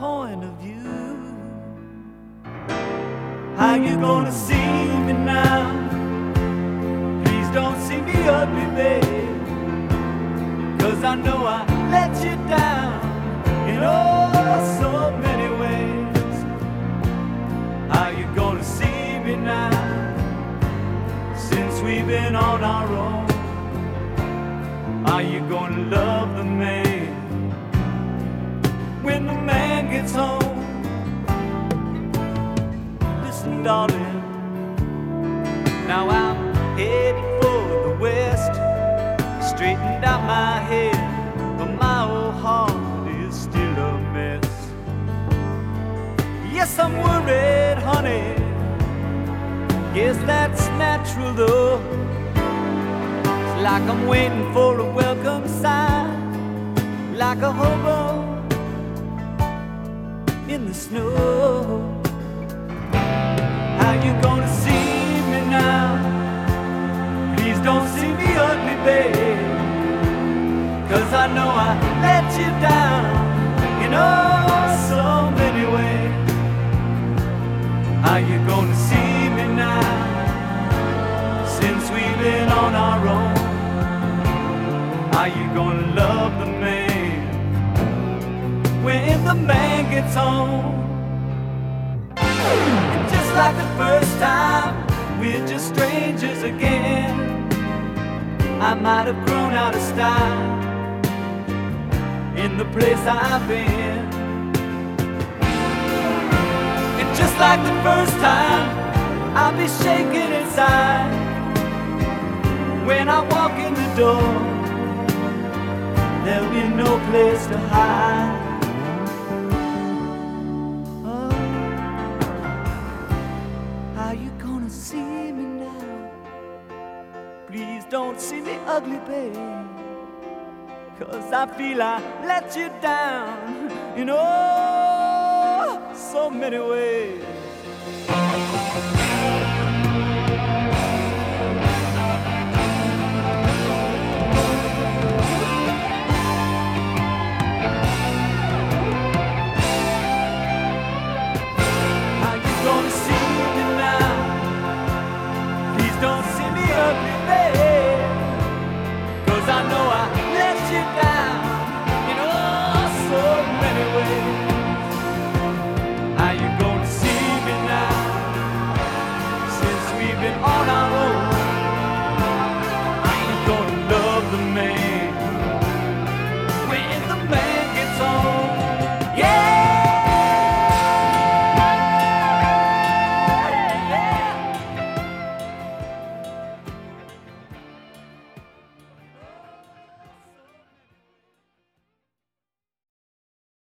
point of view. How you gonna see me now? Please don't see me ugly, babe. Cause I know I let you down in oh so many ways. How you gonna see me now? Since we've been on our own, are you gonna love the man when the man gets home? Listen, darling, now I'm headed for the west. Straightened out my head, but my old heart is still a mess. Yes, I'm worried, honey. Guess that's natural though. It's like I'm waiting for a welcome sign, like a hobo in the snow. How you gonna see me now? Please don't see me ugly, babe. Cause I know I let you down in oh so many ways. How you gonna when the man gets home? And just like the first time, we're just strangers again. I might have grown out of style in the place I've been. And just like the first time, I'll be shaking inside when I walk in the door. There'll be no place to hide. Don't see me ugly, babe. Cause I feel I let you down in oh so many ways.